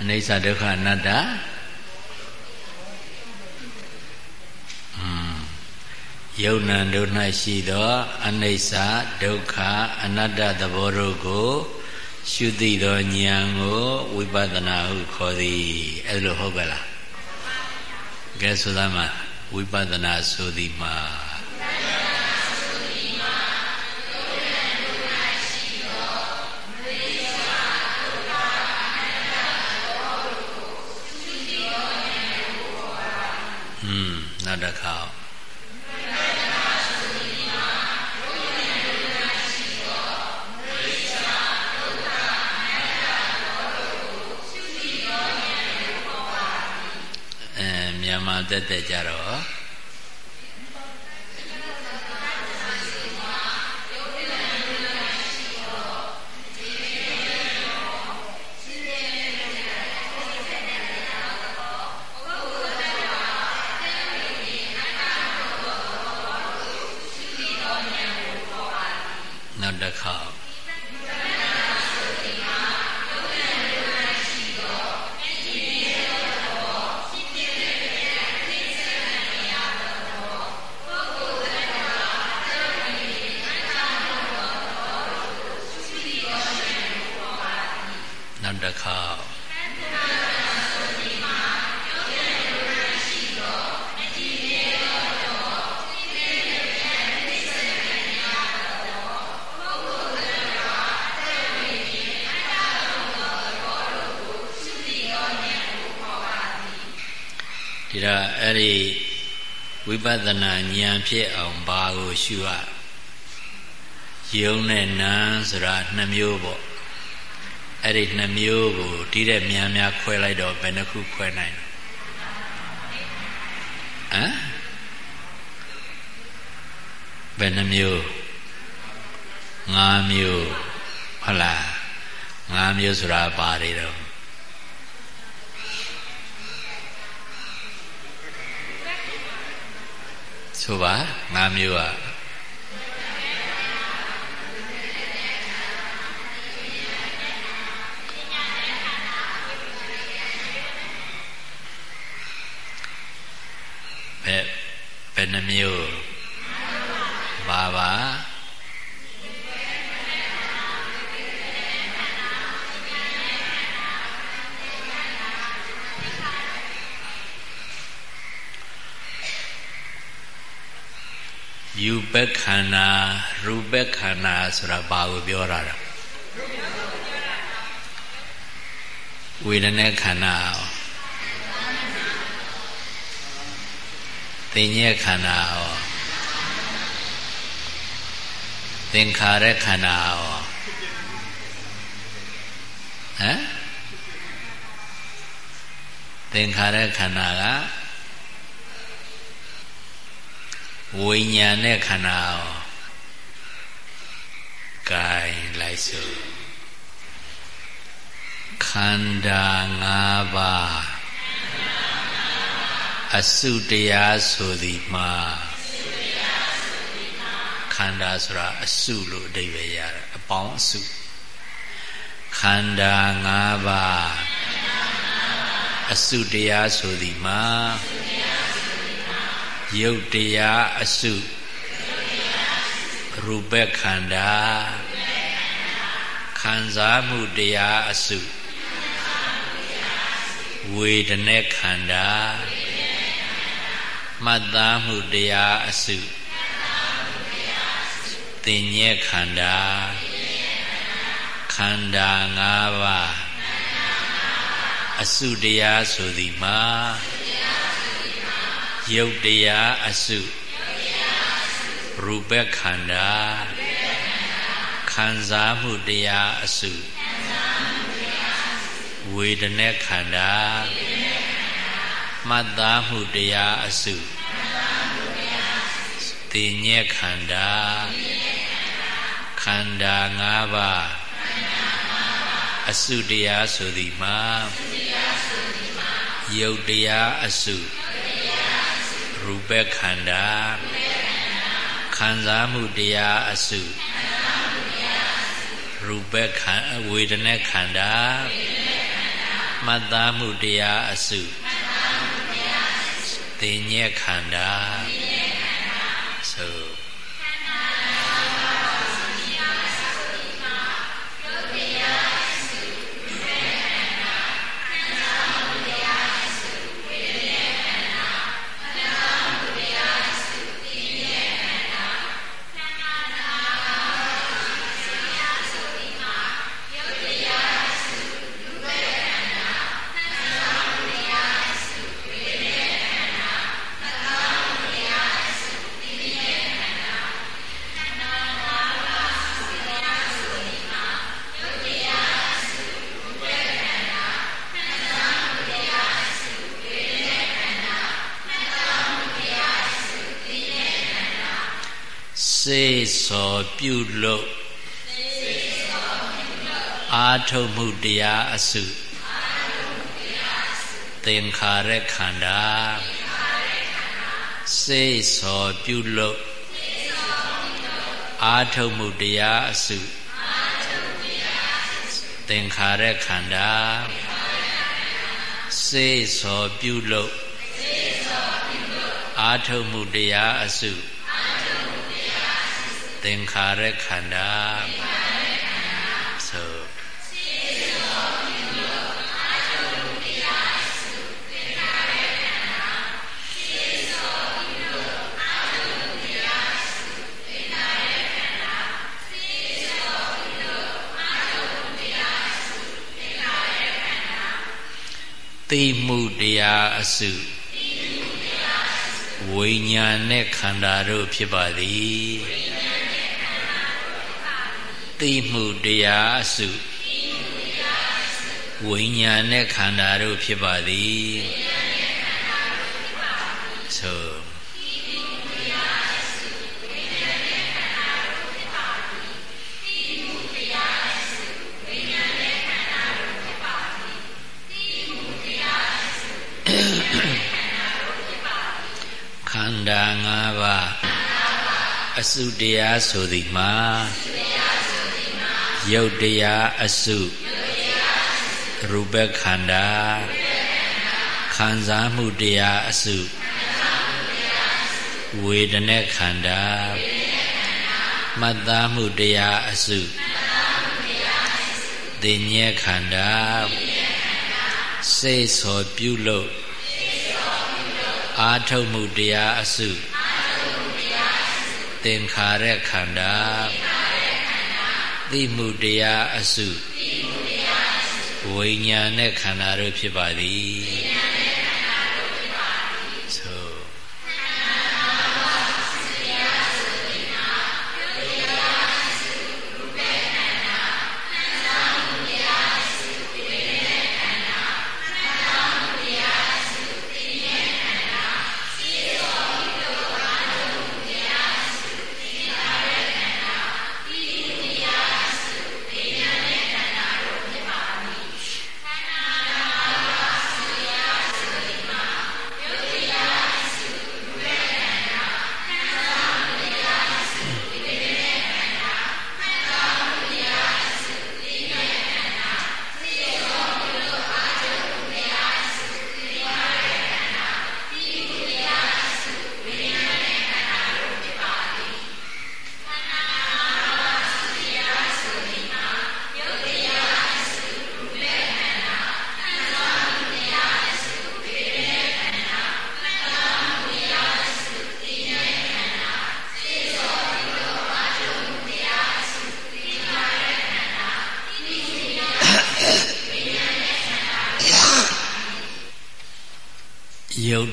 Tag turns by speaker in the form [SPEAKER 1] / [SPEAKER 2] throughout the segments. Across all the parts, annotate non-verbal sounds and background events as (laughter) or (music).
[SPEAKER 1] အနိစ္စဒုက္ခအနတ္တယုံနံတို့၌ရှိသောအနိစ္စဒုက္ခအနတ္တသဘောတို့ကို ရှုသိသောဉာဏ်ကိုဝိပဿနာဟုခေါ်သည်အဲ့လိုဟုတ်ကလားကဲဆိုသားမှာဝိပဿနာဆိုသည်မှာ န်းနောက်တစ်ခါမြန်မာတက်တက်ကြတော့ ဒီတော့အဲ့ဒီဝိပဿနာဉာဏ်ဖြစ်အောင်ဘာကိုရှုရယုံနဲ့နာဆိုတာနှစ်မျိုးပေါ့အဲ့ဒီနှမျိုးကိုဒီတဲ့များများခွဲလိုက်တော့ဘယ်နှခုခွဲနိုင်ဟမ်ဘယ်နှမျိုး၅မျိုးဟုတ်လား၅မျိုးဆိုတာပါတွေတော့ ဆိုပါ၅မျိုးอ่ะယ်နှမျိုးပါပါ ယူပခန္ဓာရူပခန္ဓာဆိုတာဘာကိုပြောတာလဲဝေဒနာခန္ဓာသင်ညက်ခန္ဓာဟောသင်္ခါရခန္ဓာဟောဟမ်သင်္ခါရခန္ဓာက ဝိညာဉ်နဲ့ခန္ဓာဟောကဲလိုက်စို့ခန္ဓာ၅ပါးအစုတရားဆိုသည်မှာခန္ဓာဆိုတာအစုလို့အဓိပ္ပာယ်ရတယ်အပေါင်းအစုခန္ဓာ၅ပါးအစုတရားဆိုသည်မှာယုတ် တရားအစုရူပခန္ဓာခံစားမှုတရားအစုဝေဒနာခန္ဓာမှတ်သားမှုတရားအစုသင်ညက်ခန္ဓာခန္ဓာ၅ပါးအစုတရားဆိုသည်မှာ ယုတ်တရားအစုရူပခန္ဓာခံစားမှုတရားအစုဝေဒနာခန္ဓာမှတ်သားမှုတရားအစုသိညက်ခန္ဓာခန္ဓာ၅ပါးအစုတရားဆိုသည်မှာယုတ်တရားအစုရူ ပခန္ဓာခံစားမှုတရားအစုရူပခန္ဝေဒနာခန္ဓာမှတ်သားမှုတရားအစုသိဉ္ဇခန္ဓာဆို စေစောပြုလို့အာထုမှုတရားအစုသင်္ခါရခန္ဓာစေစောပြုလို့အာထုမှုတရားအစုသင်္ခါရခန္ဓာစေစောပြုလို့အာထုမှုတရားအစုသ င်္ခါရခန္ဓာဆိုသိမှုတရားအစုဝိညာဉ်နဲ့ခန္ဓာတို့ဖြစ်ပါသည် သိမှုတရားအစုဝိညာဉ်နဲ့ခန္ဓာတို့ဖြစ်ပါသည်ဆိုခန္ဓာ၅ပါးအစုတရားဆိုသည်မှာ ယုတ်တရားအစုရူပခန္ဓာခံစားမှုတရားအစုဝေဒနာခန္ဓာမှတ်သားမှုတရားအစုသိဉ္ဇခန္ဓာစိတ်စောပြုလို့အာထုတ်မှုတရားအစုသင်္ခါရခန္ဓာ သိမှုတရားအစုဝိညာဉ်နဲ့ခန္ဓာတို့ဖြစ်ပါသည်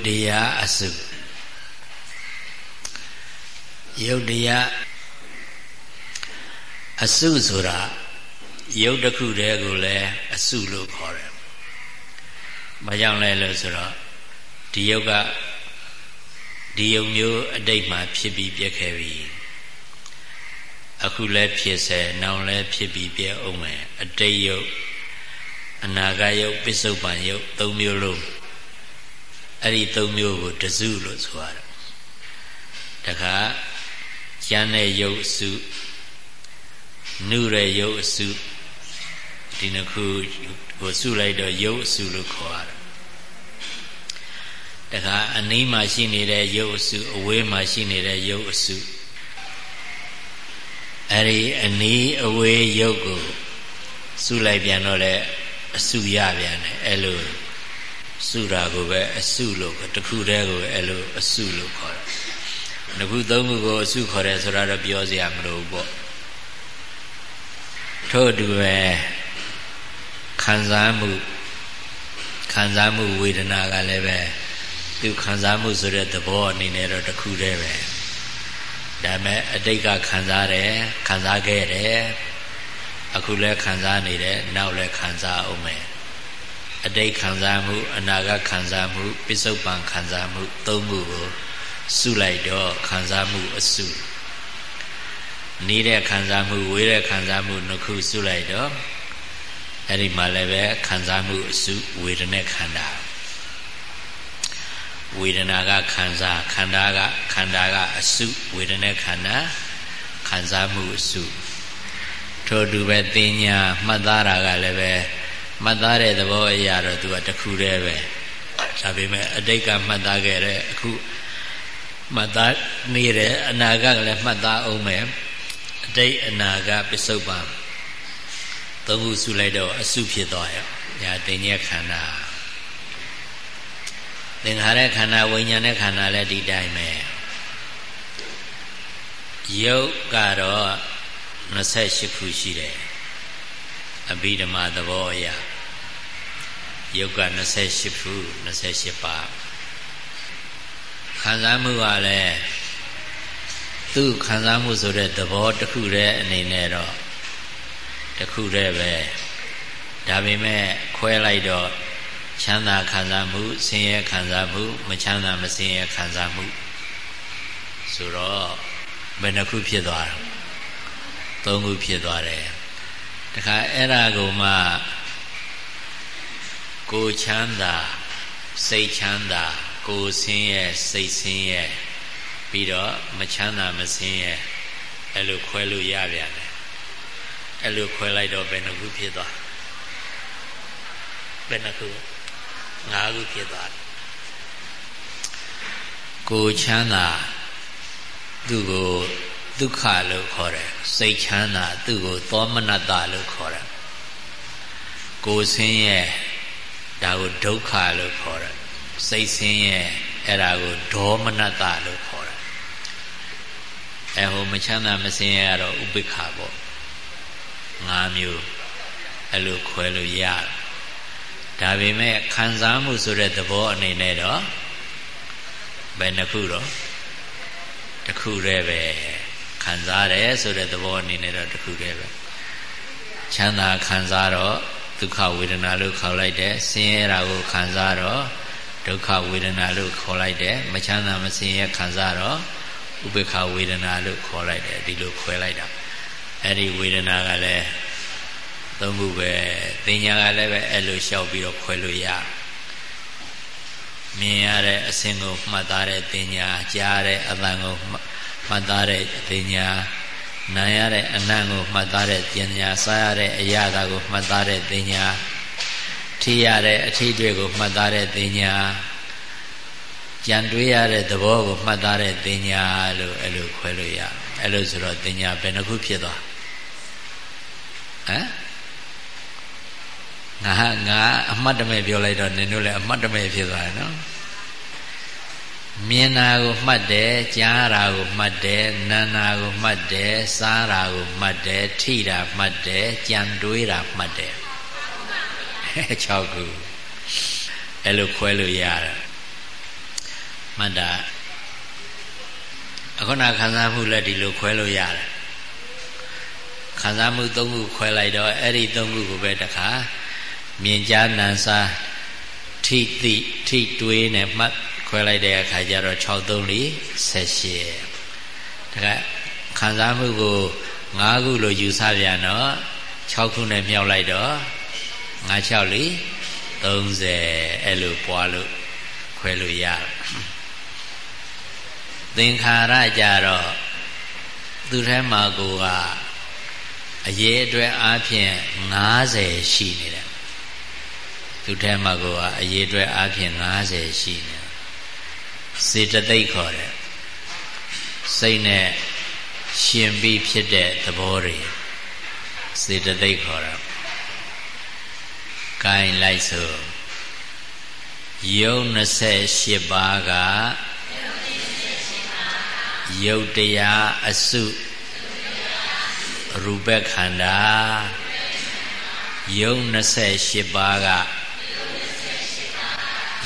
[SPEAKER 1] တရားအစုယုတ်တရားအစုဆိုတာယုတ်တစ်ခုတည်းကိုလည်းအစုလို့ခေါ်တယ်။ဘာကြောင့်လဲလို့ဆိုတော့ဒီယုတ်ကဒီယုတ်မျိုးအတိတ်မှာဖြစ်ပြီးပြက်ခဲ့ပြီ။အခုလည်းဖြစ်စေနောက်လည်းဖြစ်ပြီးပြက်အောင်မယ်အတိတ်ယုတ်အနာဂတ်ယုတ်ပစ္စုပန်ယုတ်သုံးမျိုးလုံး အဲ့ဒီသုံးမျိုးကိုတစုလို့ဆိုရတယ်တခါကျမ်းတဲ့ယုတ်အစုနုတဲ့ယုတ်အစုဒီနှစ်ခုကိုစုလိုက်တော့ရုပ်အစုလို့ခေါ်ရတယ်တခါအနီးမှာရှိနေတဲ့ရုပ်အစုအဝေးမှာရှိနေတဲ့ရုပ်အစုအဲ့ဒီအနီးအဝေးရုပ်ကိုစုလိုက်ပြန်တော့လေအစုရပြန်တယ်အဲ့လို စုတာကိုပဲအစုလို့တခုတည်းကိုအဲ့လိုအစုလို့ခေါ်တယ်။ငခုသုံးခုကိုအစုခေါ်တယ်ဆိုတာတော့ပြောစရာမလိုဘူးပေါ့။ထို့အတူပဲခံစားမှုခံစားမှုဝေဒနာကလည်းပဲသူခံစားမှုဆိုတဲ့သဘောအနေနဲ့တော့တခုတည်းပဲ။ဒါပေမဲ့အတိတ်ကခံစားတယ်ခံစားခဲ့တယ်အခုလည်းခံစားနေတယ်နောက်လည်းခံစားအောင်မယ် အတိတ်ခံစားမှုအနာဂတ်ခံစားမှုပစ္စုပန်ခံစားမှုသုံးခုကိုစုလိုက်တော့ခံစားမှုအစုနေတဲ့ခံစားမှုဝေးတဲ့ခံစားမှုနှစ်ခုစုလိုက်တော့အဲ့ဒီမှာလည်းပဲခံစားမှုအစုဝေဒနာခန္ဓာဝေဒနာကခံစားခန္ဓာကခန္ဓာကအစုဝေဒနာခန္ဓာခံစားမှုအစုထို့တူပဲတင်ညာမှတ်သားတာကလည်းပဲ မှတ်သားတဲ့သဘောအရာတော့သူကတခုတည်းပဲဒါပေမဲ့အတိတ်ကမှတ်သားခဲ့တဲ့အခုမှတ်သားနေတဲ့အနာဂတ်ကလည်းမှတ်သားအောင်မယ်အတိတ်အနာဂတ်ပစ္စုပန်သုံးခုစုလိုက်တော့အစုဖြစ်သွားရောညာတင်ညက်ခန္ဓာသင်္ခါရခန္ဓာဝိညာဉ်နဲ့ခန္ဓာလည်းဒီတိုင်းပဲယုတ်ကတော့28ခုရှိတယ်အဘိဓမ္မာသဘောအရ ယုတ်က28ခု28ပါခံစားမှုကလည်းသူ့ခံစားမှုဆိုတဲ့သဘောတစ်ခုတည်းအနေနဲ့တော့တစ်ခုတည်းပဲဒါပေမဲ့ခွဲလိုက်တော့ချမ်းသာခံစားမှုဆင်းရဲခံစားမှုမချမ်းသာမဆင်းရဲခံစားမှုဆိုတော့ဘယ်နှခုဖြစ်သွားတာသုံးခုဖြစ်သွားတယ်တခါအဲ့ဒါကိုမှ ကိုချမ်းသာစိတ်ချမ်းသာကိုဆင်းရဲစိတ်ဆင်းရဲပြီးတော့မချမ်းသာမဆင်းရဲအဲ့လိုခွဲလို့ရပြန်တယ်အဲ့လိုခွဲလိုက်တော့ဘယ်နှခုဖြစ်သွားဘယ်နှခုငါးခုဖြစ်သွားတယ်ကိုချမ်းသာသူ့ကိုဒုက္ခလို့ခေါ်တယ်စိတ်ချမ်းသာသူ့ကိုသောမနတလို့ခေါ်တယ်ကိုယ်ဆင်းရဲ ဒါကိုဒုက္ခလို့ခေါ်တယ်စိတ်ဆင်းရဲအဲ့ဒါကိုဒေါမနတလို့ခေါ်တယ်အဲဟိုမချမ်းသာမဆင်းရဲကတော့ဥပိ္ပခာပေါ့ငါးမျိုးအဲ့လိုခွဲလို့ရဒါပေမဲ့ခံစားမှုဆိုတဲ့သဘောအနေနဲ့တော့ဘယ်နှခုတော့တစ်ခုတည်းပဲခံစားတယ်ဆိုတဲ့သဘောအနေနဲ့တော့တခုတည်းပဲချမ်းသာခံစားတော့ ဒုက္ခဝေဒနာလို့ခေါ်လိုက်တယ်ဆင်းရဲတာကိုခံစားတော့ဒုက္ခဝေဒနာလို့ခေါ်လိုက်တယ်မချမ်းသာမဆင်းရဲခံစားတော့ဥပေက္ခဝေဒနာလို့ခေါ်လိုက်တယ်ဒီလိုခွဲလိုက်တာအဲ့ဒီဝေဒနာကလည်းသုံးခုပဲတင်ညာကလည်းပဲအဲ့လိုလျှောက်ပြီးတော့ခွဲလို့ရမြင်ရတဲ့အစင်ကိုမှတ်သားတဲ့တင်ညာကြားရတဲ့အသံကိုမှတ်သားတဲ့ပညာ နာရတဲ့အနံ့ကိုမှတ်သားတဲ့ပညာစားရတဲ့အရာသာကိုမှတ်သားတဲ့ပညာထိရတဲ့အထိတွေကိုမှတ်သားတဲ့ပညာကြံတွေးရတဲ့သဘောကိုမှတ်သားတဲ့ပညာလို့အဲ့လိုခွဲလို့ရအဲ့လိုဆိုတော့ပညာဘယ်နှခုဖြစ်သွားဟမ်ငါငါအမှတ်တမဲ့ပြောလိုက်တော့နင်တို့လည်းအမှတ်တမဲ့ဖြစ်သွားတယ်နော် မြင်တာကိုမှတ်တယ်ကြားတာကိုမှတ်တယ်နာနာကိုမှတ်တယ်စားတာကိုမှတ်တယ်ထိတာမှတ်တယ်ကြံတွေးတာမှတ်တယ်6ခုအဲ့လိုခွဲလို့ရတယ်မှတ်တာအခုနခံစားမှုလည်းဒီလိုခွဲလို့ရတယ်ခံစားမှု၃ခုခွဲလိုက်တော့အဲ့ဒီ၃ခုကိုပဲတခါမြင်ကြားနာစားထိတိထိတွေးနဲ့မှတ် ခွဲလိုက်တဲ့အခါကျတော့6 3 4 18ဒါကခံစားမှုကို5ခုလို့ယူဆပြန်တော့6ခုနဲ့မြောက်လိုက်တော့5 6 4 30အဲ့လိုပွားလို့ခွဲလို့ရသင်္ခါရကြတော့သူထဲမှာကိုကအရေးအတွက်အားဖြင့်90ရှိနေတယ်သူထဲမှာကအရေးအတွက်အားဖြင့်90ရှိနေ စေတသိက်ခေါ်တယ်စိတ်နဲ့ရှင်ပြီးဖြစ်တဲ့သဘောတွေစေတသိက်ခေါ်တာကိုင်းလိုက်ဆိုယုံ28ပါးကယုတ်တရားအစုရူပခန္ဓာယုံ28ပါးက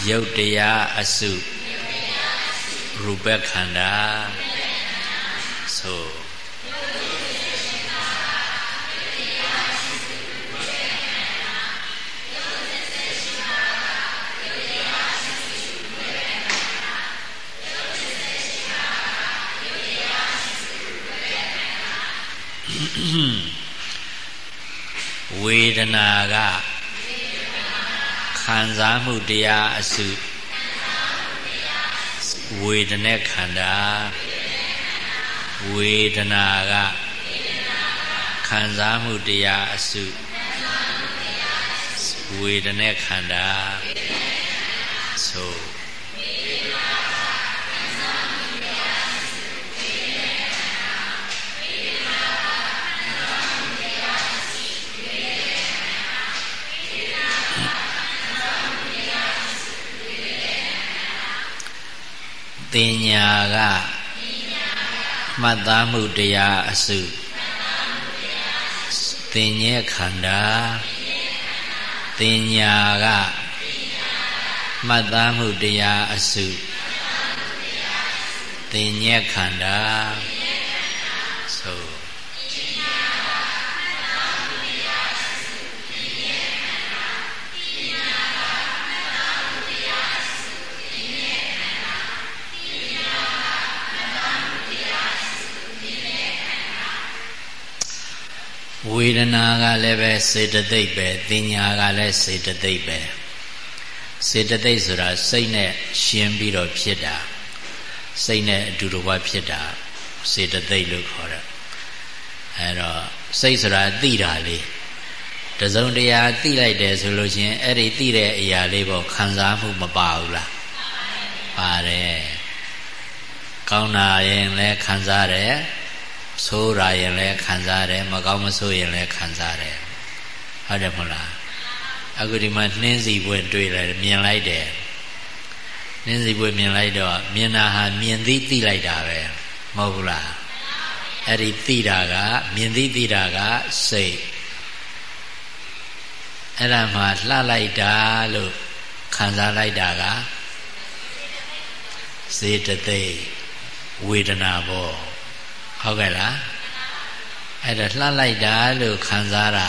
[SPEAKER 1] ယုတ်တရားအစု ရူပခန္ဓာဆိုဝေဒနာကခံစားမှုတရားအစု ဝေဒနာခန္ဓာဝေဒနာကခံစားမှုတရားအစုဝေဒနာခန္ဓာဆို တင်ညာကမှတ်သားမှုတရားအစုတင်ញဲခန္ဓာတင်ညာကမှတ်သားမှုတရားအစုတင်ញဲခန္ဓာ ဝေဒနာကလည်းပဲစေတသိက်ပဲတင်ညာကလည်းစေတသိက်ပဲစေတသိက်ဆိုတာစိတ်နဲ့ရှင်းပြီးတော့ဖြစ်တာစိတ်နဲ့အတူတကွဖြစ်တာစေတသိက်လို့ခေါ်တယ်အဲတော့စိတ်ဆိုတာသိတာလေးတစုံတရာသိလိုက်တယ်ဆိုလို့ချင်းအဲ့ဒီသိတဲ့အရာလေးပေါ့ခံစားမှုမပါဘူးလားပါတယ်ကောင်းတာရင်လည်းခံစားတယ် ဆိုးရရင်လည်းခံစားတယ်မကောင်းမဆိုးရင်လည်းခံစားတယ်ဟုတ်တယ်မဟုတ်လားအခုဒီမှာနှင်းစီပွဲတွေ့လိုက်မြင်လိုက်တယ်နှင်းစီပွဲမြင်လိုက်တော့မြင်တာဟာမြင်သိသိလိုက်တာပဲမဟုတ်ဘူးလားအဲ့ဒီသိတာကမြင်သိသိတာကစိတ်အဲ့ဒါမှလှလိုက်တာလို့ခံစားလိုက်တာကစေတသိက်ဝေဒနာပေါ့ ဟုတ်ကဲ့လားအဲ့ဒါလှလိုက်တာလို့ခံစားတာ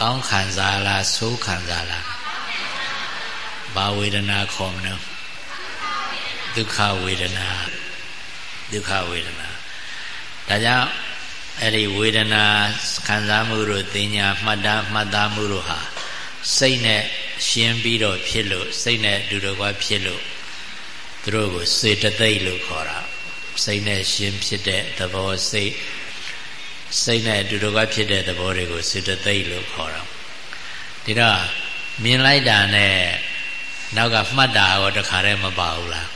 [SPEAKER 1] ကောင်းခံစားလားဆိုးခံစားလားဘာဝေဒနာခေါ်မလို့ဒုက္ခဝေဒနာဒုက္ခဝေဒနာဒါကြောင့်အဲ့ဒီဝေဒနာခံစားမှုတို့သိညာမှတ်သားမှတ်သားမှုတို့ဟာစိတ်နဲ့ရှင်းပြီးတော့ဖြစ်လို့စိတ်နဲ့အတူတကွဖြစ်လို့သူတို့ကိုစေတသိက်လို့ခေါ်တာ စိတ်နဲ့ရှင်းဖြစ်တဲ့သဘောစိတ်စိတ်နဲ့အတူတူကဖြစ်တဲ့သဘောတွေကိုစေတသိက်လို့ခေါ်တာဒီတော့မြင်လိုက်တာနဲ့နောက်ကမှတ်တာရောတခါတည်းမပါဘူးလား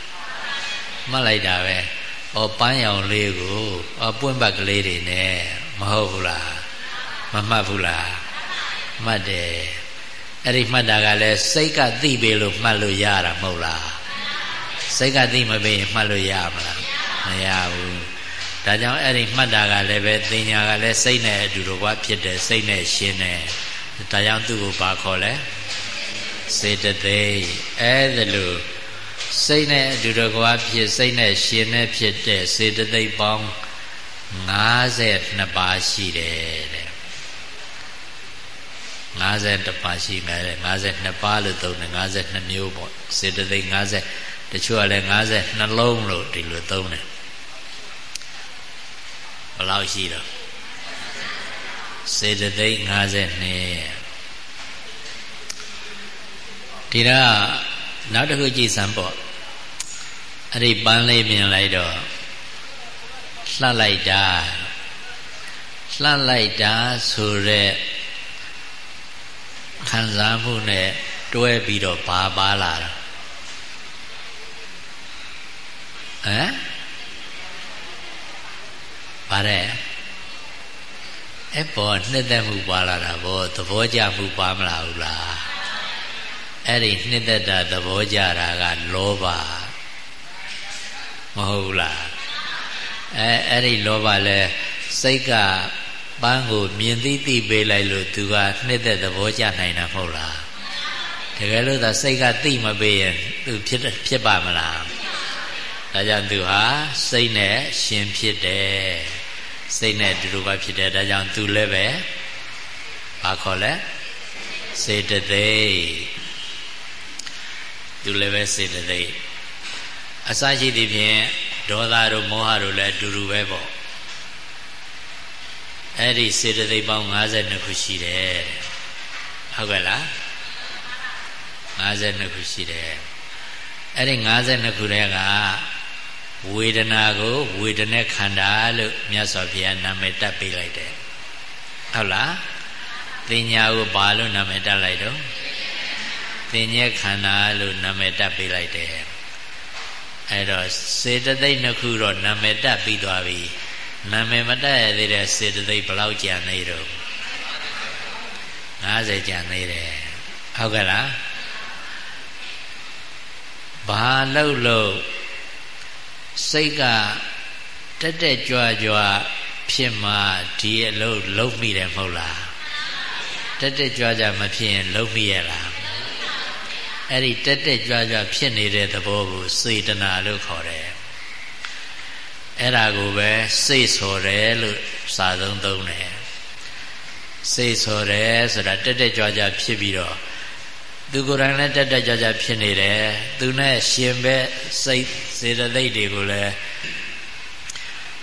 [SPEAKER 1] မှတ်လိုက်တာပဲဩပန်းရောင်လေးကိုဩပွင့်ပတ်ကလေးတွေနဲ့မဟုတ်ဘူးလားမမှတ်ဘူးလားမှတ်တယ်အဲ့ဒီမှတ်တာကလည်းစိတ်ကသိပြီလို့မှတ်လို့ရတာမဟုတ်လားစိတ်ကသိမပြီရင်မှတ်လို့ရမလား မရဘူးဒါကြောင့်အဲ့ဒီမှတ်တာကလည်းပဲတင်ညာကလည်းစိတ်နဲ့အတူတူကဖြစ်တယ်စိတ်နဲ့ရှင်းတယ်ဒါကြောင့်သူ့ကိုပါခေါ်လဲစေတသိက်အဲ့ဒါလို့စိတ်နဲ့အတူတူကဖြစ်စိတ်နဲ့ရှင်းနဲ့ဖြစ်တဲ့စေတသိက်ပေါင်း52ပါးရှိတယ်တဲ့50ပါးရှိမယ်တဲ့52ပါးလို့သုံးတယ်52မျိုးပေါ့စေတသိက်50တချို့ကလည်း52လုံးလို့ဒီလိုသုံးတယ် ဘယ်လောက်ရှိတော့စေတသိက်52ဒီတော့နောက်တစ်ခုကြည့်စမ်းပေါ့အဲ့ဒီပန်းလေးမြင်လိုက်တော့လှလိုက်တာလှမ်းလိုက်တာဆိုတဲ့ခံစားမှုနဲ့တွဲပြီးတော့ဘာပါလာတာဟမ် ပါတယ်အဲ့ပေါ်နှစ်သက်မှုပါလာတာဘောသဘောကျမှုပါမလားဘူးလားအဲ့ဒီနှစ်သက်တာသဘောကျတာကလောဘမဟုတ်လားအဲအဲ့ဒီလောဘလဲစိတ်ကပန်းကိုမြင်သိသိပေးလိုက်လို့သူကနှစ်သက်သဘောကျနိုင်တာမဟုတ်လားတကယ်လို့သာစိတ်ကသိမပေးရင်သူဖြစ်ဖြစ်ပါမလားဒါကြောင့်သူဟာစိတ်နဲ့ရှင်ဖြစ်တယ် စိတ်နဲ့ဒီလိုပါဖြစ်တယ်ဒါကြောင့်သူလည်းပဲဘာခေါ်လဲစေတသိက်သူလည်းပဲစေတသိက်အစရှိသည်ဖြင့်ဒေါသတို့မောဟတို့လည်းအတူတူပဲပေါ့အဲ့ဒီစေတသိက်ပေါင်း52ခုရှိတယ်ဟုတ်ကဲ့လား52ခုရှိတယ်အဲ့ဒီ52ခုတည်းက ဝေဒနာကိုဝေဒနဲ့ခန္ဓာလို့မြတ်စွာဘုရားနာမည်တပ်ပေးလိုက်တယ်ဟုတ်လားတင်ညာကိုဘာလို့နာမည်တပ်လိုက်တော့တင်ညက်ခန္ဓာလို့နာမည်တပ်ပေးလိုက်တယ်အဲ့တော့စေတသိက်နှစ်ခုတော့နာမည်တက်ပြီးသွားပြီနာမည်မတက်ရသေးတဲ့စေတသိက်ဘယ်လောက်ကြာနေတော့90ကြာနေတယ်ဟုတ်ကဲ့လားဘာလို့လို့ စိတ်ကတက်တက်ကြွကြွဖြစ်မှဒီအလုပ်လုံးမိတယ်မဟုတ်လားတက်တက်ကြွကြွမဖြစ်ရင်လုံးမိရလားအဲ့ဒီတက်တက်ကြွကြွဖြစ်နေတဲ့သဘောကိုစေတနာလို့ခေါ်တယ်အဲ့ဒါကိုပဲစိတ်ဆိုတယ်လို့စာသုံးသုံးတယ်စိတ်ဆိုတယ်ဆိုတာတက်တက်ကြွကြွဖြစ်ပြီးတော့ သူကိုယ်တိုင်လည်းတက်တက်ကြွကြွဖြစ်နေတယ်သူနဲ့ရှင်ပဲစိတ်စေတသိက်တွေကိုလည်း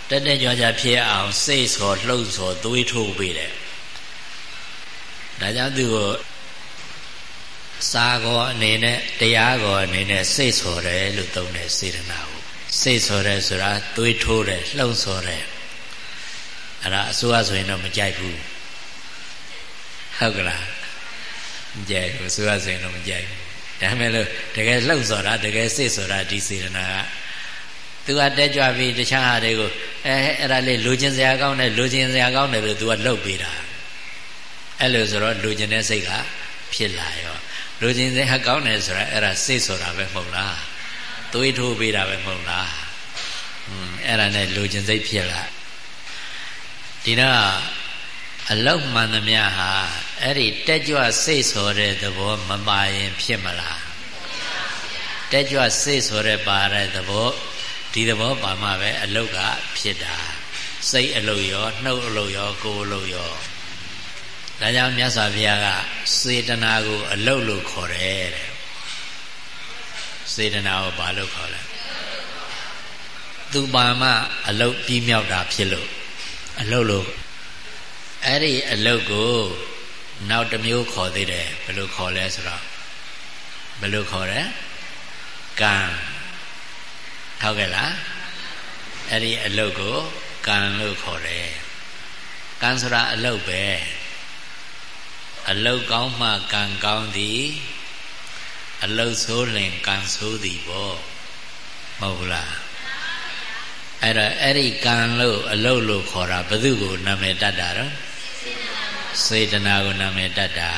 [SPEAKER 1] တက်တက်ကြွကြွဖြစ်အောင်စိတ်ဆိုလှုပ်ဆိုသွေးထိုးပေးတယ်ဒါကြောင့်သူကိုစာကောအနေနဲ့တရားကောအနေနဲ့စိတ်ဆော်တယ်လို့သုံးတယ်စေတနာကိုစိတ်ဆော်တယ်ဆိုတာသွေးထိုးတယ်လှုပ်ဆော်တယ်အဲ့ဒါအစိုးရဆိုရင်တော့မကြိုက်ဘူးဟုတ်ကလား မကြိုက်ဘူးအစိုးရဆိုရင်တော့မကြိုက်ဘူးဒါပေမဲ့လို့တကယ်လှုပ်ဆော်တာတကယ်စိတ်ဆော်တာဒီစေတနာကသူကတက်ကြွပြီးတခြားဟာတွေကိုအဲအဲ့ဒါလေးလူချင်းစရာကောင်းတယ်လူချင်းစရာကောင်းတယ်လို့သူကလှုပ်ပေးတာအဲ့လိုဆိုတော့လူချင်းတဲ့စိတ်ကဖြစ်လာရောလူချင်းစိတ်ဟာကောင်းတယ်ဆိုတာအဲ့ဒါစိတ်ဆိုတာပဲမဟုတ်လားသွေးထိုးပေးတာပဲမဟုတ်လားอืมအဲ့ဒါနဲ့လူချင်းစိတ်ဖြစ်လာဒီတော့အလောက်မှန်သမျှဟာ အဲ့ဒီတက်ကြွစိတ်ဆိုတဲ့သဘောမပါရင်ဖြစ်မလားတက်ကြွစိတ်ဆိုတဲ့ပါတဲ့သဘောဒီသဘောပါမှပဲအလုတ်ကဖြစ်တာစိတ်အလုတ်ရောနှုတ်အလုတ်ရောကိုယ်အလုတ်ရောဒါကြောင့်မြတ်စွာဘုရားကစေတနာကိုအလုတ်လို့ခေါ်တယ်တဲ့စေတနာကိုဘာလို့ခေါ်လဲသူပါမအလုတ်ပြီးမြောက်တာဖြစ်လို့အလုတ်လို့အဲ့ဒီအလုတ်ကို နောက်တစ်မျိုးခေါ်သေးတယ်ဘယ်လိုခေါ်လဲဆိုတော့ဘယ်လိုခေါ်လဲကံဟုတ်ကဲ့လားအဲ့ဒီအလုတ်ကိုကံလို့ခေါ်တယ်ကံဆိုတာအလုတ်ပဲအလုတ်ကောင်းမှကံကောင်းသည်အလုတ်ဆိုးလင်ကံဆိုးသည်ပေါ့မဟုတ်လားအဲ့တော့အဲ့ဒီကံလို့အလုတ်လို့ခေါ်တာဘယ်သူကိုနာမည်တတ်တာတော့ စေတနာကိုနာမည်တတ်တာ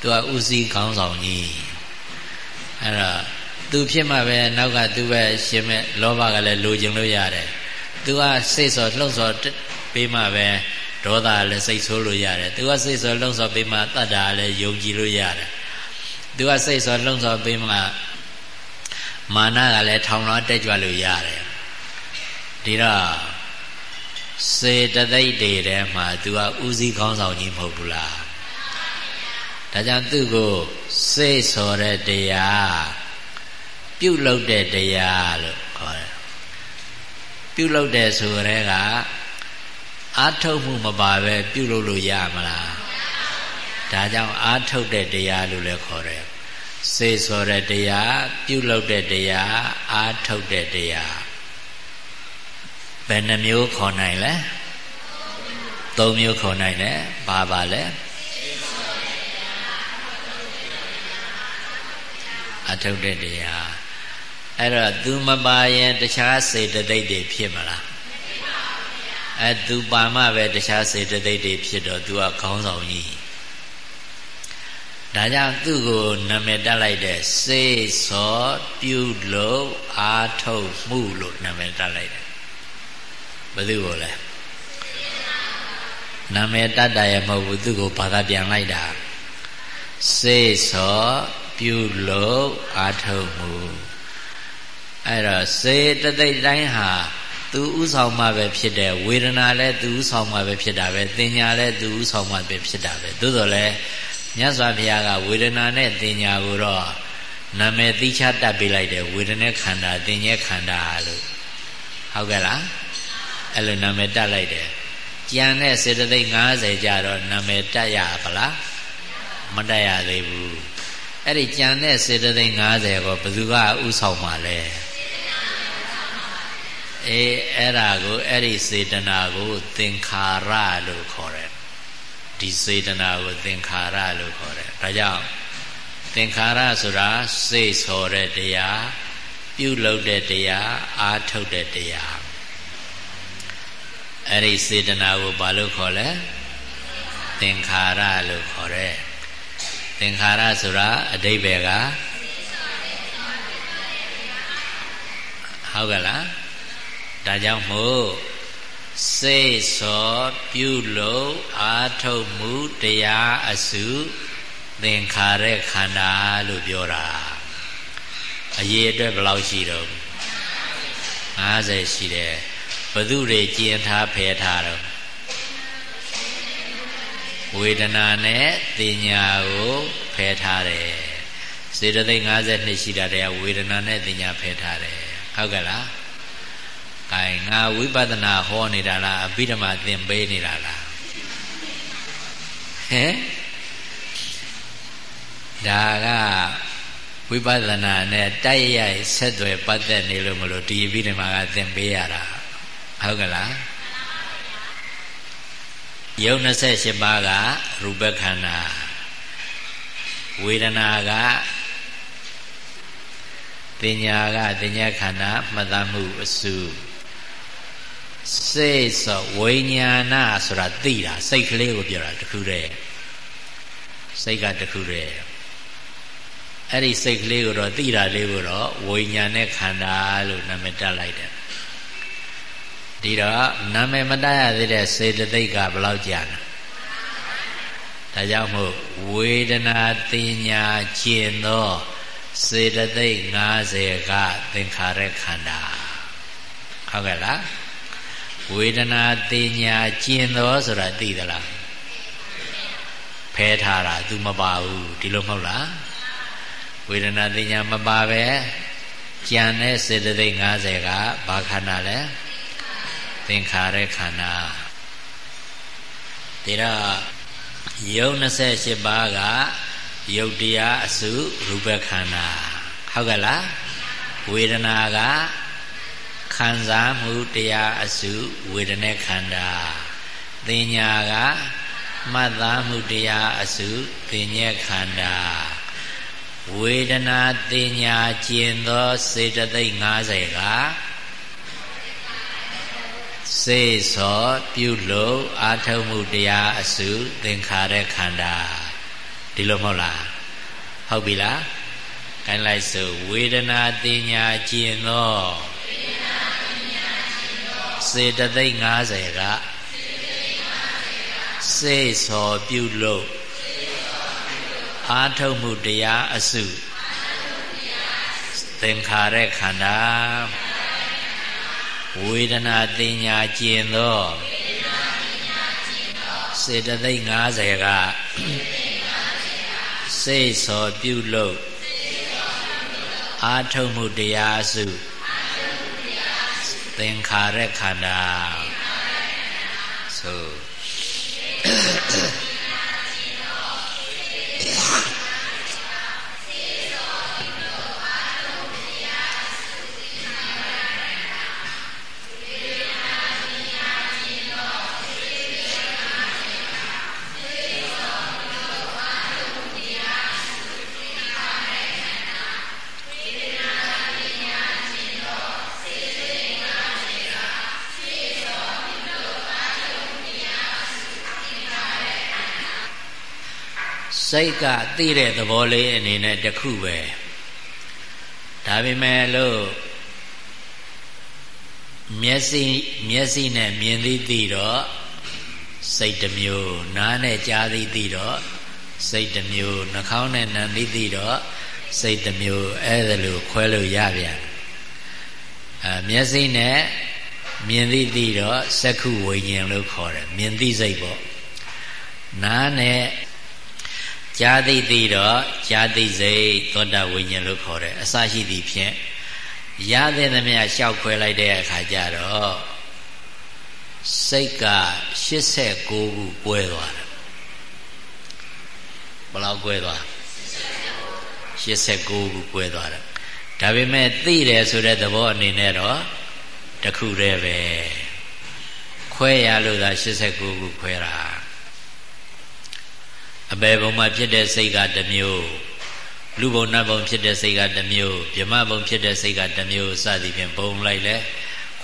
[SPEAKER 1] သူကဥစည်းခေါင်းဆောင်ကြီးအဲ့တော့သူဖြစ်မှပဲနောက်ကသူပဲရှင်မဲ့လောဘကလည်းလိုချင်လို့ရတယ်သူကစိတ်စောလှုပ်စောပေးမှပဲဒေါသလည်းစိတ်ဆိုးလို့ရတယ်သူကစိတ်စောလှုပ်စောပေးမှတတ္တာလည်းယုံကြည်လို့ရတယ်သူကစိတ်စောလှုပ်စောပေးမှမာနကလည်းထောင်လွှားတက်ကြွလို့ရတယ်ဒီတော့ စေတသိက်တွေထဲမှာ तू ကဥစည်းခေါင်းဆောင်ကြီးမဟုတ်ဘူးလားဒါကြောင့်သူ့ကိုစိတ်စော်တဲ့တရားပြုတ်လုတဲ့တရားလို့ခေါ်တယ်ပြုတ်လုတဲ့ဆိုရဲကအာထုတ်မှုမပါပဲပြုတ်လုလို့ရမလားဒါကြောင့်အာထုတ်တဲ့တရားလို့လည်းခေါ်တယ်စေစောတဲ့တရားပြုတ်လုတဲ့တရားအာထုတ်တဲ့တရား ဘယ်နှမျိုးခေါ်နိုင်လဲသုံးမျိုးခေါ်နိုင်တယ်ဘာပါလဲအထုတ်တဲ့တရားအဲ့တော့သူမပါရင်တခြားစေတသိက်တွေဖြစ်မလားအဲသူပါမှပဲတခြားစေတသိက်တွေဖြစ်တော့သူကခေါင်းဆောင်ကြီးဒါကြောင့်သူ့ကိုနာမည်တက်လိုက်တဲ့စေစောပြုလို့အာထုတ်မှုလို့နာမည်တက်လိုက်တယ် ဘယ်သူကိုလဲနာမည်တတ်တာရမဟုတ်ဘူးသူ့ကိုဘာသာပြန်လိုက်တာစေစောပြုလို့အာထုတ်မှုအဲ့တော့စေတသိက်တိုင်းဟာသူဥဆောင်မှပဲဖြစ်တယ်ဝေဒနာလည်းသူဥဆောင်မှပဲဖြစ်တာပဲသင်ညာလည်းသူဥဆောင်မှပဲဖြစ်တာပဲသို့တော်လည်းမြတ်စွာဘုရားကဝေဒနာနဲ့သင်ညာကိုတော့နာမည်သိချတတ်ပေးလိုက်တယ်ဝေဒနာခန္ဓာသင်ញခန္ဓာလို့ဟုတ်ကဲ့လား အဲ့လိုနာမည်တတ်လိုက်တယ်ကြံတဲ့စေတသိက်90ကြတော့နာမည်တတ်ရပါလားမတတ်ရသေးဘူးအဲ့ဒီကြံတဲ့စေတသိက်90ကိုဘယ်သူကဥဆောင်မှာလဲအေးအဲ့ဒါကိုအဲ့ဒီစေတနာကို သင်္ခါရလို့ခေါ်တယ်ဒီစေတနာကိုသင်္ခါရလို့ခေါ်တယ်ဒါကြောင့်သင်္ခါရဆိုတာစိတ်ဆော်တဲ့တရားပြုလုပ်တဲ့တရားအာထုတ်တဲ့တရား အဲ့ဒီစေတနာကိုဘာလို့ခေါ်လဲသင်္ခါရလို့ခေါ်တယ်သင်္ခါရဆိုတာအတိဘယ်ကဟုတ်ကဲ့လားဒါကြောင့်မို့စိတ်စောပြုလို့အာထုတ်မှုတရားအစုသင်္ခါရခန္ဓာလို့ပြောတာအရေးအတွက်ဘယ်လောက်ရှိတော့50ရှိတယ် ဘသူတွေကျင်ထားဖယ်ထားတော့ဝေဒနာနဲ့တင်ညာကိုဖယ်ထားတယ်စေတသိက်52ရှိတာတည်းဝေဒနာနဲ့တင်ညာဖယ်ထားတယ်ဟုတ်ကဲ့လားကဲငါဝိပဿနာဟောနေတာလားအဘိဓမ္မာသင်ပေးနေတာလားဟဲ့ဒါကဝိပဿနာနဲ့တိုက်ရိုက်ဆက်သွယ်ပတ်သက်နေလို့မလို့ဒီအဘိဓမ္မာကသင်ပေးရတာ ဟုတ်ကလားယုံ28ပါးကရူပခန္ဓာဝေဒနာကတင်ညာကတင်ညာခန္ဓာမှတ်သားမှုအစုစိတ်ဆိုဝိညာဏဆိုတာသိတာစိတ်ကလေးကိုပြောတာတခုတည်းစိတ်ကတခုတည်းအဲ့ဒီစိတ်ကလေးကိုတော့သိတာလေးကိုတော့ဝိညာဉ်နဲ့ခန္ဓာလို့နာမည်တက်လိုက်တယ် ဒီတော့နာမည်မတတ်ရသေးတဲ့စေတသိက်ကဘယ်လောက်ကြာလဲဒါကြောင့်မို့ဝေဒနာတင်ညာကျင်သောစေတသိက်90ကသင်္ခါရခန္ဓာဟုတ်ကဲ့လားဝေဒနာတင်ညာကျင်သောဆိုတာသိသလားဖဲထားတာ तू မပါဘူးဒီလိုမဟုတ်လားဝေဒနာတင်ညာမပါပဲကြံတဲ့စေတသိက်90ကဘာခန္ဓာလဲ သင်္ခါရခန္ဓာဒါတော့ယုံ28ပါးကယုတ်တရားအစုရူပခန္ဓာဟုတ်ကဲ့လားဝေဒနာကခံစားမှုတရားအစုဝေဒနာခန္ဓာသင်ညာကမှတ်သားမှုတရားအစုသင်ညက်ခန္ဓာဝေဒနာသင်ညာကျင်သောစေတသိက်50က စေသောပြုလို့အာထုံမှုတရားအစုသင်္ခါရခန္ဓာဒီလိုမဟုတ်လားဟုတ်ပြီလားခိုင်းလိုက်စို့ဝေဒနာတင်ညာကျင်သောစေတသိက်50ကစေသောပြုလို့အာထုံမှုတရားအစုသင်္ခါရခန္ဓာ ဝေဒနာတင်ညာကျင်သောစေတသိက်50ကစိတ်စောပြုလို့အာထုံမှုတရားစုသင်္ခါရခန္ဓာဆို စိတ်ကသိတဲ့သဘောလေးအနေနဲ့တခုပဲဒါပေမဲ့လို့မျက်စိမျက်စိနဲ့မြင်သိသိတော့စိတ်တစ်မျိုးနားနဲ့ကြားသိသိတော့စိတ်တစ်မျိုးနှာခေါင်းနဲ့နားသိသိတော့စိတ်တစ်မျိုးအဲ့ဒါလိုခွဲလို့ရပြန်အဲမျက်စိနဲ့မြင်သိသိတော့စက္ခုဝိညာဉ်လို့ခေါ်တယ်မြင်သိစိတ်ပေါ့နားနဲ့ ကြားသိသိတော့ကြားသိစိတ်သောတာဝိညာဉ်လို့ခေါ်တယ်အစရှိသည်ဖြင့်ရတဲ့သမျှရှောက်ခွဲလိုက်တဲ့အခါကျတော့စိတ်က89ခုကွဲသွားတယ်ဘယ်လောက်ကွဲသွား89ခုကွဲသွားတယ်ဒါပေမဲ့သိတယ်ဆိုတဲ့သဘောအနေနဲ့တော့တခုတည်းပဲခွဲရလို့သာ89ခုခွဲတာ အပေဘုံမှာဖြစ်တဲ့စိတ်ကတစ်မျိုးလူဘုံနတ်ဘုံဖြစ်တဲ့စိတ်ကတစ်မျိုးဗြဟ္မဘုံဖြစ်တဲ့စိတ်ကတစ်မျိုးစသည်ဖြင့်ဘုံလိုက်လဲ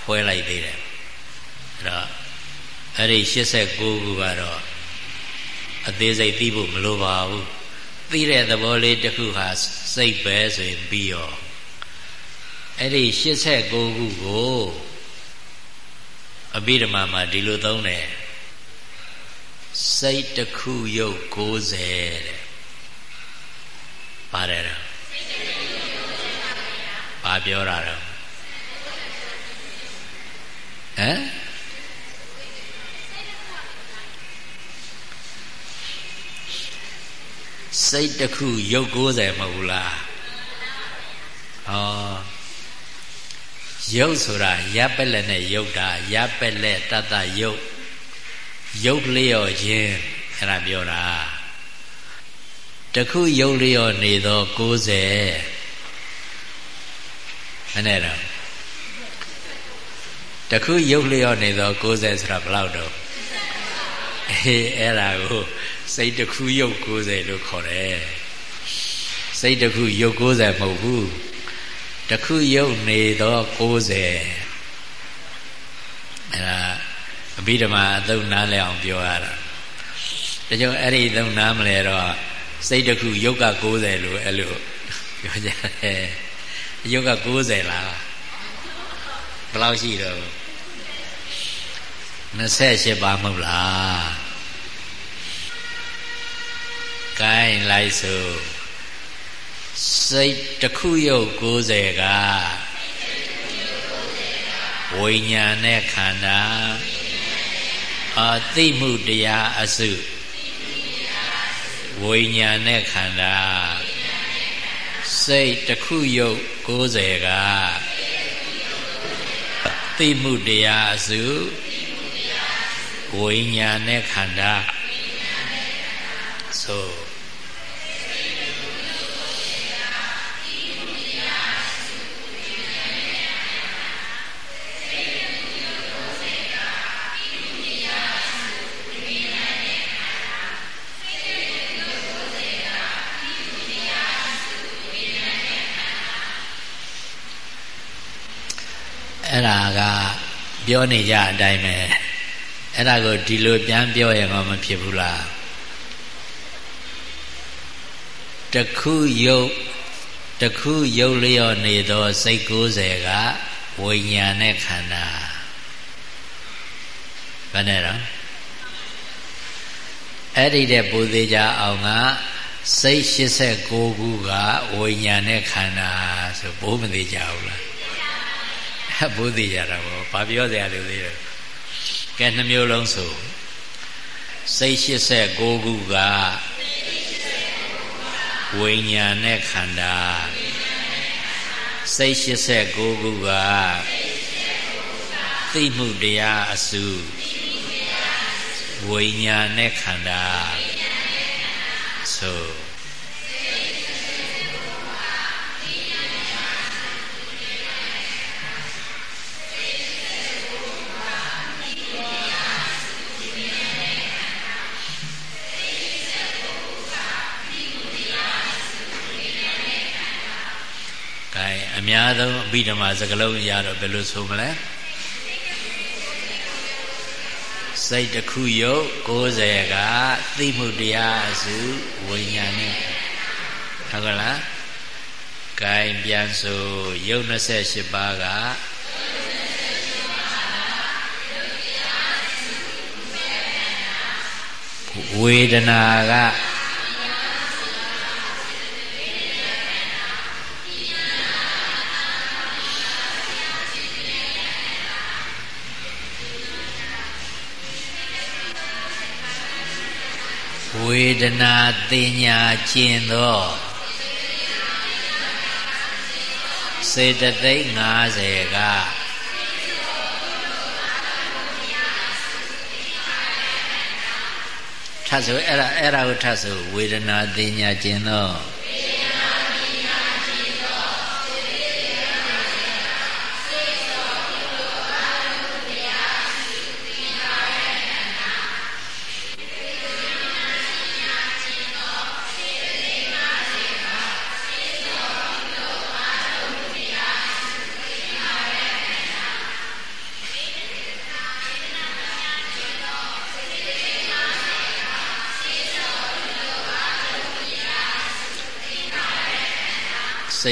[SPEAKER 1] ခွဲလိုက်သေးတယ်အဲ့တော့အဲ့ဒီ89ခုကတော့အသေးစိတ်သိဖို့မလိုပါဘူးသိတဲ့သဘောလေးတစ်ခုဟာစိတ်ပဲဆိုရင်ပြီးရောအဲ့ဒီ89ခုကိုအဘိဓမ္မာမှာဒီလိုသုံးတယ် စိတ်တစ်ခုယုတ်90တဲ့ပါတယ်တော့ဘာပြောတာတော့ဟမ်စိတ်တစ်ခုယုတ်90မဟုတ်ဘူးလားဩယုတ်ဆိုတာရပ်ပက်လက်နဲ့ယုတ်တာရပ်ပက်လက်တတယုတ် ယုတ်လျော့ခြင်းအဲ့ဒါပြောတာတခုယုတ်လျော့နေသော90မနဲ့တော့တခုယုတ်လျော့နေသော90ဆိုတာဘယ်လောက်တော့အေးအဲ့ဒါကိုစိတ်တခုယုတ်90လို့ခေါ်တယ်စိတ်တခုယုတ်90မဟုတ်ဘူးတခုယုတ်နေသော90အဲ့ဒါ အဘိဓမ္မာအသုံးနားလည်အောင်ပြောရတာဒါကြောင့်အဲ့ဒီသုံးနားမလဲတော့စိတ်တခုယုတ်က90လို့အဲ့လိုပြောကြတယ်ယုတ်က90လားဘယ်လောက်ရှိတော့28ပါမဟုတ်လားကိုင်းလိုက်စို့စိတ်တခုယုတ်90ကဝိညာဉ်နဲ့ခန္ဓာ အာသိမှုတရားအစုဝိညာဉ်နဲ့ခန္ဓာစိတ်တခုယုတ်90ကသိမှုတရားအစုဝိညာဉ်နဲ့ခန္ဓာဆို ပြောနေကြအတိုင်းပဲအဲ့ဒါကိုဒီလိုပြန်ပြောရင်တော့မဖြစ်ဘူးလားတခုယုတ်တခုယုတ်လျော့နေသောစိတ်90ကဝိညာဉ်နဲ့ခန္ဓာဘယ်နဲ့တော့အဲ့ဒီတဲ့ပူသေးကြအောင်ကစိတ်89ခုကဝိညာဉ်နဲ့ခန္ဓာဆိုဘိုးမသေးကြဘူးလား ဘိုးသေးကြတာပေါ့ဘာပြောစရာလိုသေးလဲကဲနှမျိုးလုံးဆိုစိတ်89ခုကဝိညာဉ်နဲ့ခန္ဓာစိတ်89ခုကသိမှုတရားအစုဝိညာဉ်နဲ့ခန္ဓာဆို အများဆုံးအဘိဓမ္မာစကလုံးရတော့ဘယ်လိုဆိုမလဲစိစိတ်တစ်ခုယုတ်90ကသိမှုတရားအစုဝိညာဉ်နဲ့ဟုတ်ကလားဂိုင်ပြန်ဆိုယုတ်28ပါးကဝေဒနာက ဝေဒနာတင်ညာကျင်သောစေတသိက်50ကထပ်ဆိုအဲ့ဒါအဲ့ဒါကိုထပ်ဆိုဝေဒနာတင်ညာကျင်သော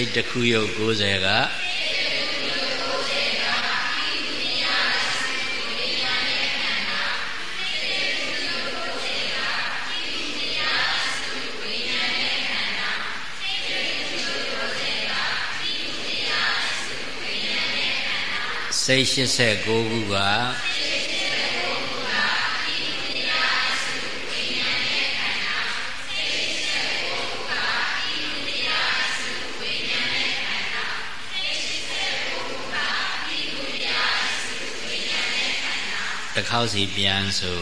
[SPEAKER 1] စိတ်တစ်ခုယုတ်90ကစိတ်89ခုက ခေါက်စီပြန်ဆို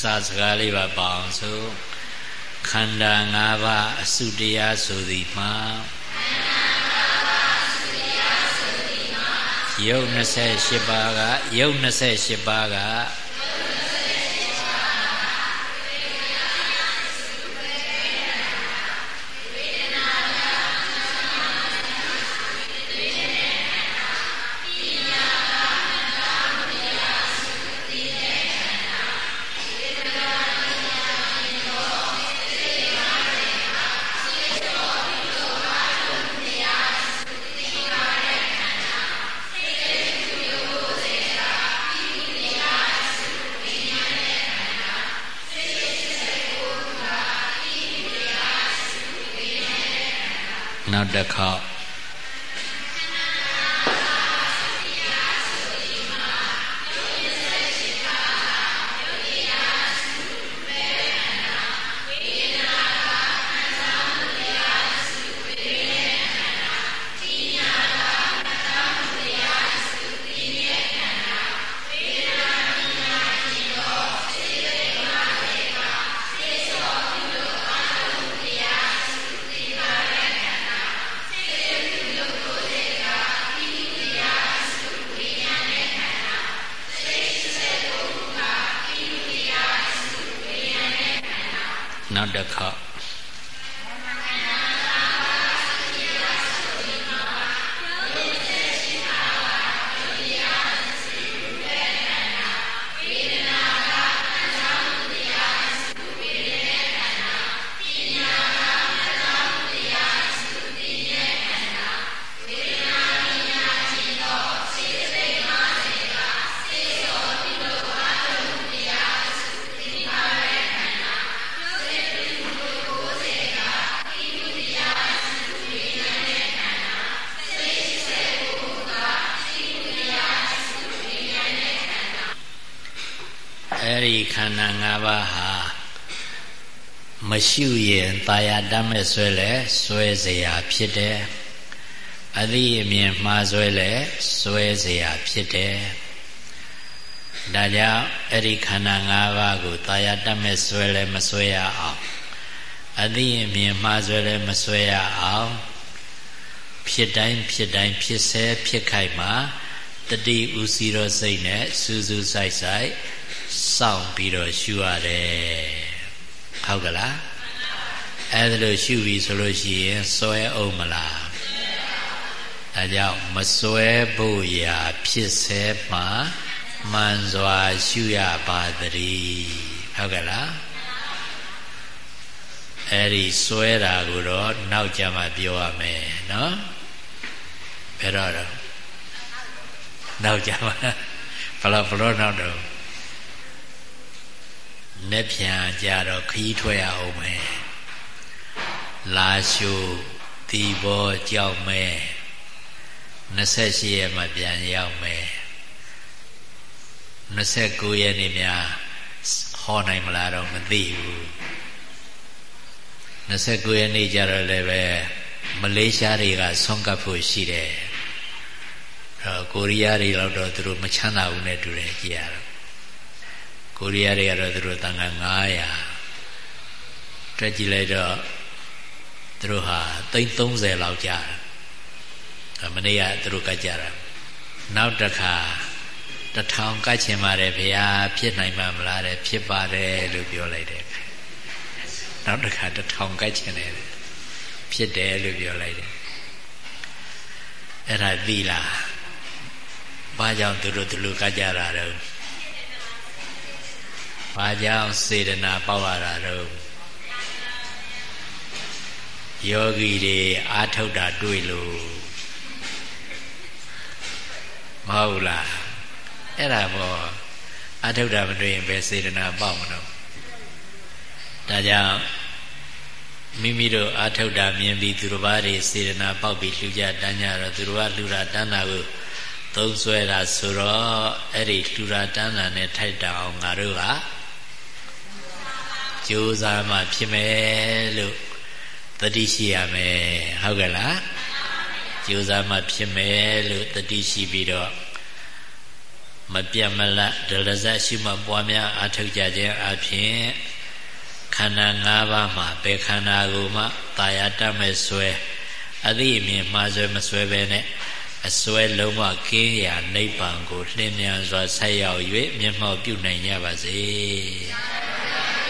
[SPEAKER 1] စာစကားလေးပါပါအောင်ဆိုခန္ဓာ၅ပါးအစုတရားဆိုသည်မှာယုတ်28ပါးကယုတ်28ပါးကနောက် ၅ပါးဟာမရှုရင်ตายတတ်မဲ့ဆွဲလဲဆွဲเสียဖြစ်တယ် အသိအမြင်မှားဆွဲလဲဆွဲเสียဖြစ်တယ်ဒါကြောင့်အဲ့ဒီခန္ဓာ၅ပါးကိုတာယာတတ်မဲ့ဆွဲလဲမဆွဲရအောင်အသိအမြင်မှားဆွဲလဲမဆွဲရအောင်ဖြစ်တိုင်းဖြစ်တိုင်းဖြစ်ဆဲဖြစ်ခိုက်မှာတတိဥစီရောစိတ်နဲ့စူးစူးဆိုင်ဆိုင် စောင့်ပြီးတော့ရှုရတယ်ဟုတ်ကလားအဲ့ဒါလို့ရှုပြီဆိုလို့ရှိရင်စွဲအောင်မလားဒါကြောင့်မစွဲဖို့ရာဖြစ်ဆဲမှာမှန်စွာရှုရပါတည်းဟုတ်ကဲ့လားအဲ့ဒီစွဲတာကိုတော့နောက်ကြမှာပြောရမယ်နော်ဘယ်တော့တော့နောက်ကြမှာဘလို့ဘလို့နောက်တော့ လက်ပြန်ကြတော့ခီးထွက်ရအောင်မယ်လာရှုတီဘောကြောက်မယ်28ရက်မှပြန်ရောက်မယ်29ရက်နေ့များဟောနိုင်မလားတော့မသိဘူး29ရက်နေ့ကျတော့လည်းပဲမလေးရှားတွေကဆွန့်ကပ်ဖို့ရှိတယ်အဲကိုရီးယားတွေတော့သူတို့မချမ်းသာဘူးနဲ့တူတယ်ကြည်ရတော့ ကိုရီးယားတွေကတော့သူတို့တန်ခါ900တွက်ကြည့်လိုက်တော့သူတို့ဟာသိန်း30လောက်ကြာတယ်မနေ့ကသူတို့ကကြတာနောက်တစ်ခါတထောင်ကတ်ချင်ပါတယ်ဘုရားဖြစ်နိုင်မှာမလားတဲ့ဖြစ်ပါတယ်လို့ပြောလိုက်တယ်နောက်တစ်ခါတထောင်ကတ်ချင်တယ်ဖြစ်တယ်လို့ပြောလိုက်တယ်အဲ့ဒါသိလားဘာကြောင့်သူတို့ဒီလိုကတ်ကြတာတော့ ဘာကြောင့်စေတနာပေါက်ရတာတော့ယောဂီတွေအာထုတ်တာတွေ့လို့မဟုတ်လားအဲ့ဒါပေါ့အာထုတ်တာမတွေ့ရင်ဘယ်စေတနာပေါက်မလို့ဒါကြောင့်မိမိတို့အာထုတ်တာမြင်ပြီးသူတစ်ပါးတွေစေတနာပေါက်ပြီးလှူကြတန်းကြတော့သူတို့ကလှူတာတန်းတာကိုသုံးဆွဲတာဆိုတော့အဲ့ဒီလှူတာတန်းတာနဲ့ထိုက်တာအောင်ငါတို့က ကြိုးစားမှဖြစ်မယ်လို့တတိရှိရမယ်ဟုတ်ကဲ့လားကြိုးစားမှဖြစ်မယ်လို့တတိရှိပြီးတော့မပြတ်မလတ်ဒလဇတ်ရှိမှပွားများအထောက်ကြခြင်းအပြင်ခန္ဓာ၅ပါးမှာဘယ်ခန္ဓာကိုမှတာယာတတ်မဲ့ဆွဲအသိအမြင်မှားဆွဲမဆွဲပဲနဲ့အစွဲလုံးဝကင်းရာနိဗ္ဗာန်ကိုလင်းမြန်စွာဆက်ရောက်၍မျက်မှောက်ပြုနိုင်ကြပါစေ။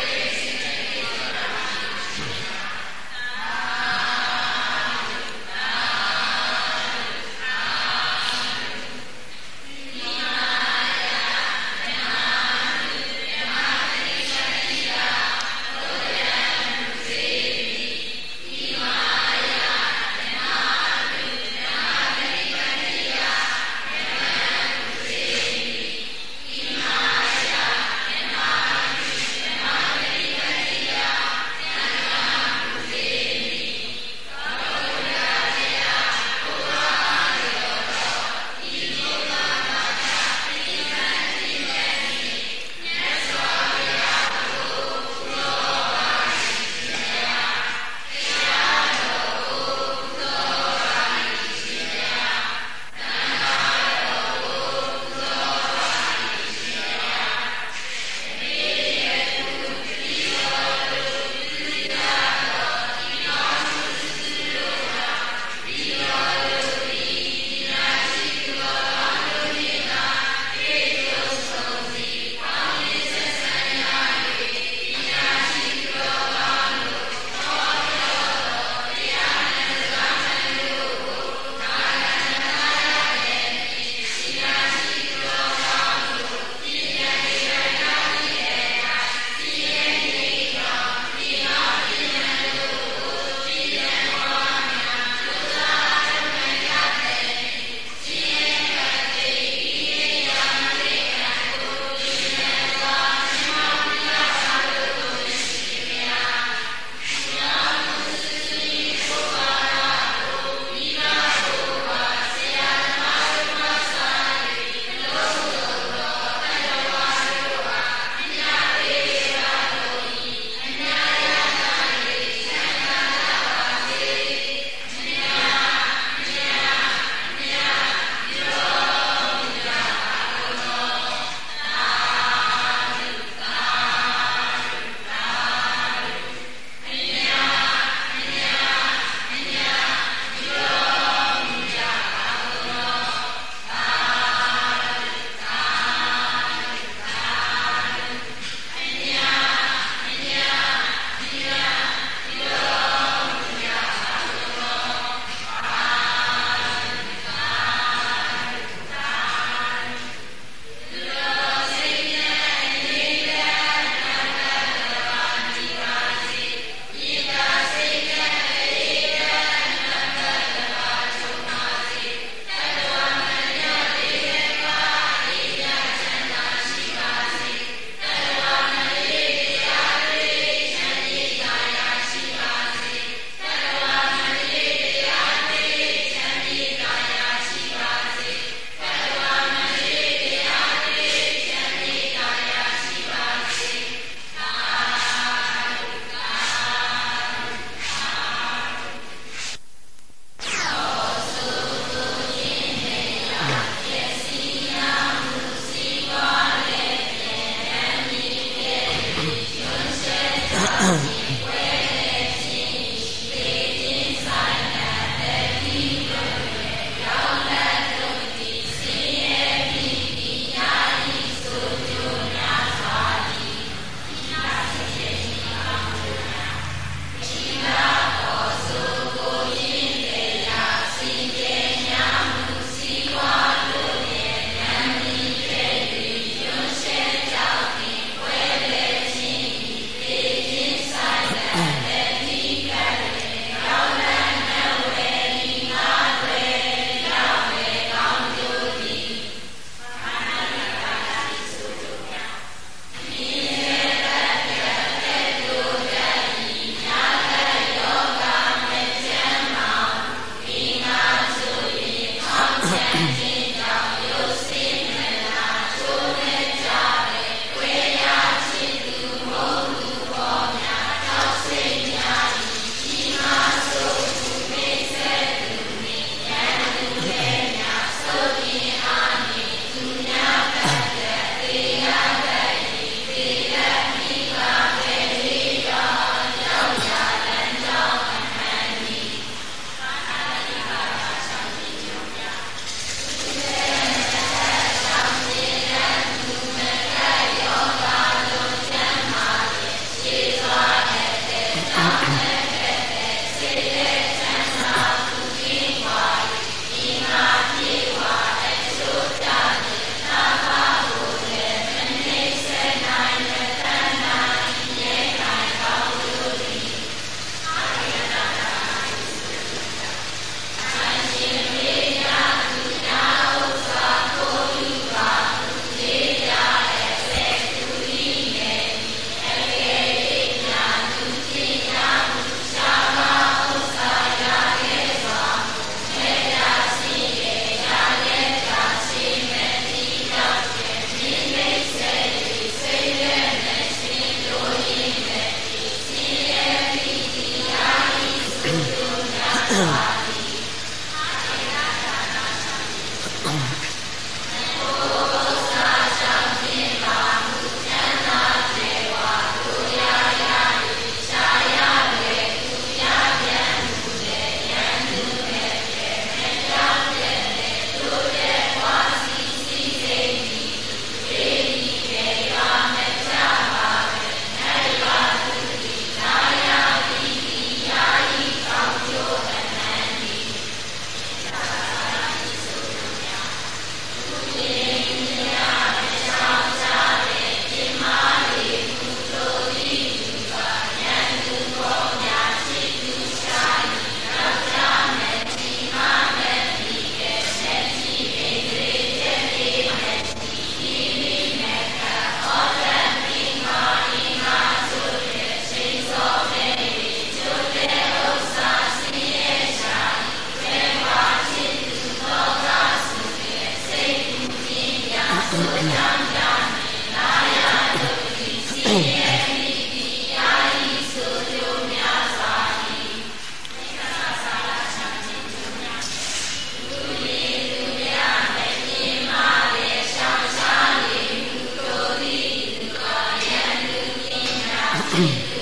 [SPEAKER 2] Mm-hmm. (clears throat)